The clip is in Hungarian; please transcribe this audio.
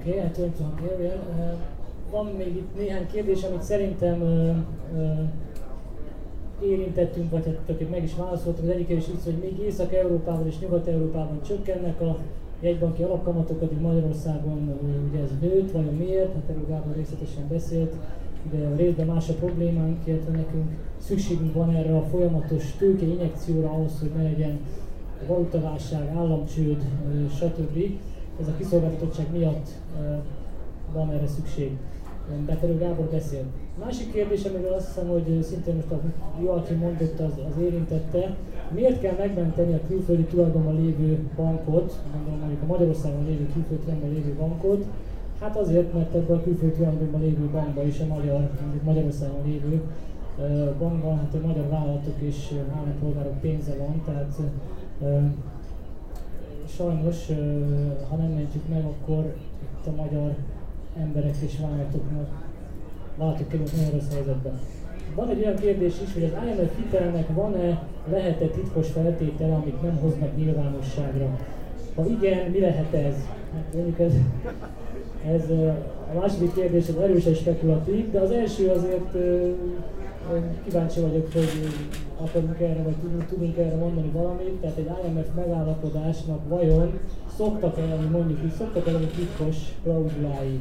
Oké, okay, hát tudom, Van még itt néhány kérdés, amit szerintem uh, uh, érintettünk, vagy hát meg is válaszoltunk. Az egyik is így, hogy még Észak-Európában és Nyugat-Európában csökkennek a jegybanki alapkamatok, addig Magyarországon ugye ez nőtt, vajon miért? Hát erről Gábor részletesen beszélt, de részben más a problémánk, illetve nekünk szükségünk van erre a folyamatos tőke injekcióra ahhoz, hogy ne legyen valutaválság, államcsőd, stb. Ez a kiszolgáltatottság miatt van erre szükség. Beterő Gábor beszél. Másik kérdés, amiről azt hiszem, hogy szintén most a Joachim mondott, az, az érintette, miért kell megmenteni a külföldi tulajdonban lévő bankot, mondom mondjuk a Magyarországon lévő külföldi tulajdonban lévő bankot, Hát azért, mert ebben a külföldi tulajdonban lévő bankban is a magyar, Magyarországon lévő bankban, hát a magyar vállalatok és állampolgárok pénze van, tehát sajnos, ha nem mentjük meg, akkor itt a magyar emberek és vállalatoknak vállalatok kerülnek nagyon rossz helyzetben. Van egy olyan kérdés is, hogy az IMF hitelnek van-e, lehet-e titkos feltétele, amit nem hoznak nyilvánosságra? Ha igen, mi lehet ez? Hát mondjuk ez, ez a második kérdés az erősen spekulatív, de az első azért kíváncsi vagyok, hogy akarunk erre, vagy tudunk, tudunk erre mondani valamit, tehát egy IMF megállapodásnak vajon szoktak-e mondjuk így, szoktak-e titkos klauzulái?